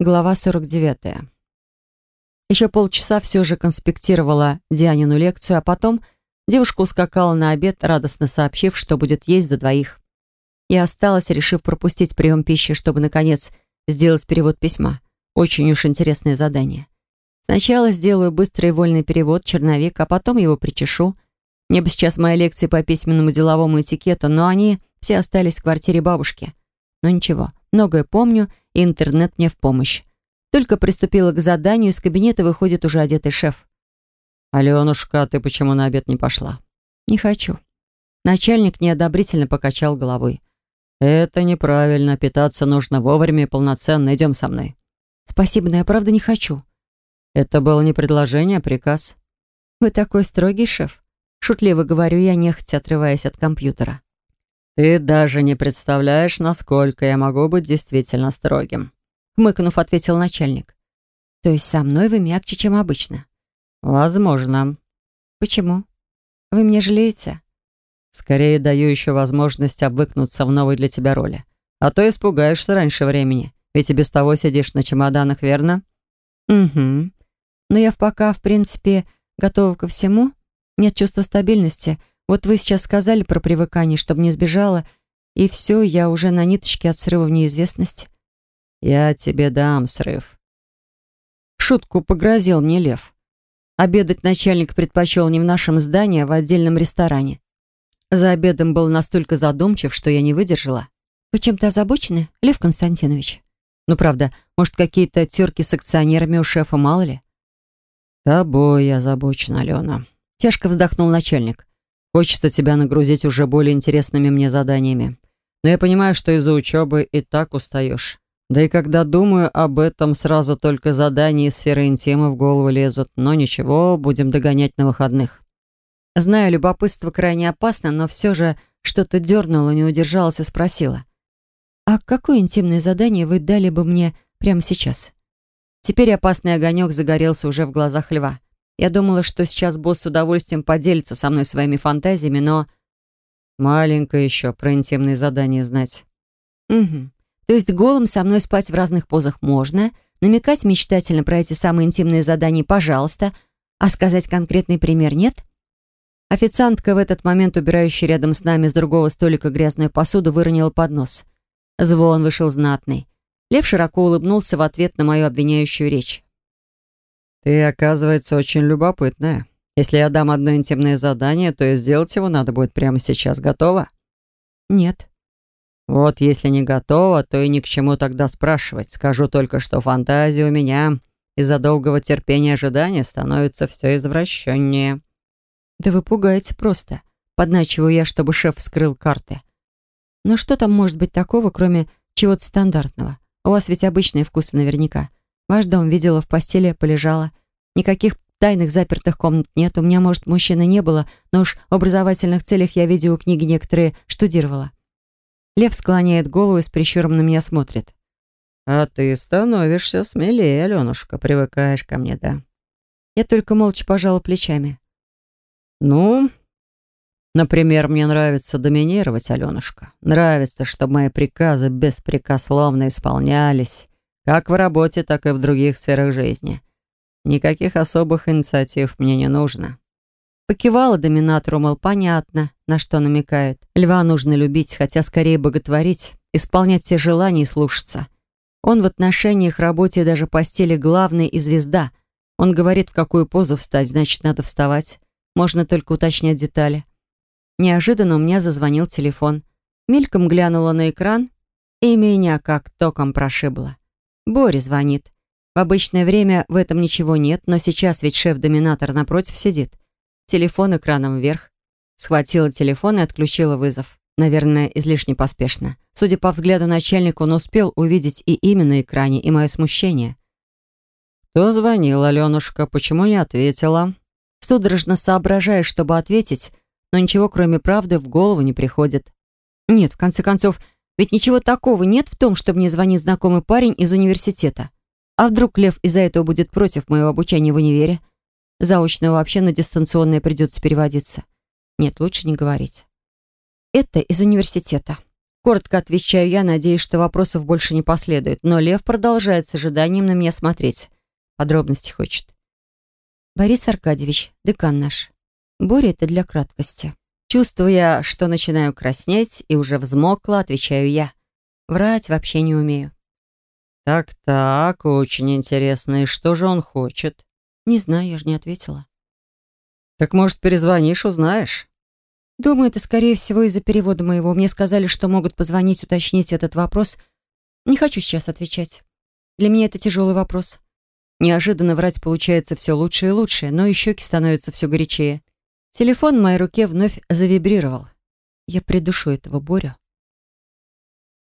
Глава 49. Еще полчаса все же конспектировала Дианину лекцию, а потом девушка ускакала на обед, радостно сообщив, что будет есть за двоих. Я осталась, решив пропустить прием пищи, чтобы, наконец, сделать перевод письма. Очень уж интересное задание. Сначала сделаю быстрый вольный перевод, черновик, а потом его причешу. Мне бы сейчас мои лекции по письменному деловому этикету, но они все остались в квартире бабушки. Но ничего, многое помню, и интернет мне в помощь. Только приступила к заданию, из кабинета выходит уже одетый шеф. «Аленушка, ты почему на обед не пошла?» «Не хочу». Начальник неодобрительно покачал головой. «Это неправильно. Питаться нужно вовремя и полноценно. Идем со мной». «Спасибо, но я правда не хочу». «Это было не предложение, а приказ». «Вы такой строгий, шеф?» Шутливо говорю я, нехотя отрываясь от компьютера. «Ты даже не представляешь, насколько я могу быть действительно строгим», хмыкнув, ответил начальник. «То есть со мной вы мягче, чем обычно?» «Возможно». «Почему? Вы меня жалеете?» «Скорее даю еще возможность обвыкнуться в новой для тебя роли. А то испугаешься раньше времени, ведь и без того сидишь на чемоданах, верно?» «Угу. Но я пока, в принципе, готова ко всему. Нет чувства стабильности, вот вы сейчас сказали про привыкание, чтобы не сбежала, и все, я уже на ниточке от срыва в неизвестность. Я тебе дам срыв. Шутку погрозил мне Лев. Обедать начальник предпочел не в нашем здании, а в отдельном ресторане. За обедом был настолько задумчив, что я не выдержала. «Вы чем-то озабочены, Лев Константинович?» «Ну, правда, может, какие-то терки с акционерами у шефа, мало ли?» «Тобой озабочен, Алена», — тяжко вздохнул начальник. Хочется тебя нагрузить уже более интересными мне заданиями. Но я понимаю, что из-за учебы и так устаешь. Да и когда думаю об этом, сразу только задания из сферы интима в голову лезут. Но ничего, будем догонять на выходных. Знаю, любопытство крайне опасно, но все же что-то дернуло, не удержалась и спросила. «А какое интимное задание вы дали бы мне прямо сейчас?» Теперь опасный огонек загорелся уже в глазах льва. Я думала, что сейчас босс с удовольствием поделится со мной своими фантазиями, но... Маленькая еще про интимные задания знать. Угу. То есть голым со мной спать в разных позах можно, намекать мечтательно про эти самые интимные задания «пожалуйста», а сказать конкретный пример нет? Официантка в этот момент, убирающая рядом с нами с другого столика грязную посуду, выронила поднос. Звон вышел знатный. Лев широко улыбнулся в ответ на мою обвиняющую речь. «Ты, оказывается, очень любопытная. Если я дам одно интимное задание, то и сделать его надо будет прямо сейчас. Готова?» «Нет». «Вот если не готова, то и ни к чему тогда спрашивать. Скажу только, что фантазия у меня из-за долгого терпения ожидания становится все извращеннее». «Да вы пугаете просто. Подначиваю я, чтобы шеф вскрыл карты. Но что там может быть такого, кроме чего-то стандартного? У вас ведь обычные вкусы наверняка. Ваш дом видела в постели, полежала. Никаких тайных запертых комнат нет. У меня, может, мужчины не было, но уж в образовательных целях я видеокниги некоторые штудировала. Лев склоняет голову и с прищуром на меня смотрит. «А ты становишься смелее, Аленушка, привыкаешь ко мне, да?» Я только молча пожала плечами. «Ну, например, мне нравится доминировать, Аленушка. Нравится, чтобы мои приказы беспрекословно исполнялись. Как в работе, так и в других сферах жизни. Никаких особых инициатив мне не нужно. Покивала доминатору, мол, понятно, на что намекает. Льва нужно любить, хотя скорее боготворить, исполнять все желания и слушаться. Он в отношениях, работе и даже постели главный и звезда. Он говорит, в какую позу встать, значит, надо вставать. Можно только уточнять детали. Неожиданно у меня зазвонил телефон. Мельком глянула на экран, и меня как током прошибло. Боря звонит. В обычное время в этом ничего нет, но сейчас ведь шеф-доминатор напротив сидит. Телефон экраном вверх. Схватила телефон и отключила вызов. Наверное, излишне поспешно. Судя по взгляду начальника, он успел увидеть и имя на экране, и мое смущение. «Кто звонил, Аленушка? Почему не ответила?» Судорожно соображая, чтобы ответить, но ничего, кроме правды, в голову не приходит. Нет, в конце концов, ведь ничего такого нет в том, что мне звонит знакомый парень из университета. А вдруг Лев из-за этого будет против моего обучения в универе? Заочно вообще на дистанционное придется переводиться. Нет, лучше не говорить. Это из университета. Коротко отвечаю я, надеясь, что вопросов больше не последует, но Лев продолжает с ожиданием на меня смотреть. Подробности хочет. Борис Аркадьевич, декан наш. Боря это для краткости. Чувствуя, что начинаю краснеть и уже взмокла, отвечаю я. Врать вообще не умею. «Так-так, очень интересно. И что же он хочет?» «Не знаю, я же не ответила». «Так, может, перезвонишь, узнаешь?» «Думаю, это, скорее всего, из-за перевода моего. Мне сказали, что могут позвонить, уточнить этот вопрос. Не хочу сейчас отвечать. Для меня это тяжелый вопрос. Неожиданно врать получается все лучше и лучше, но и щеки становятся все горячее. Телефон в моей руке вновь завибрировал. Я придушу этого Борю.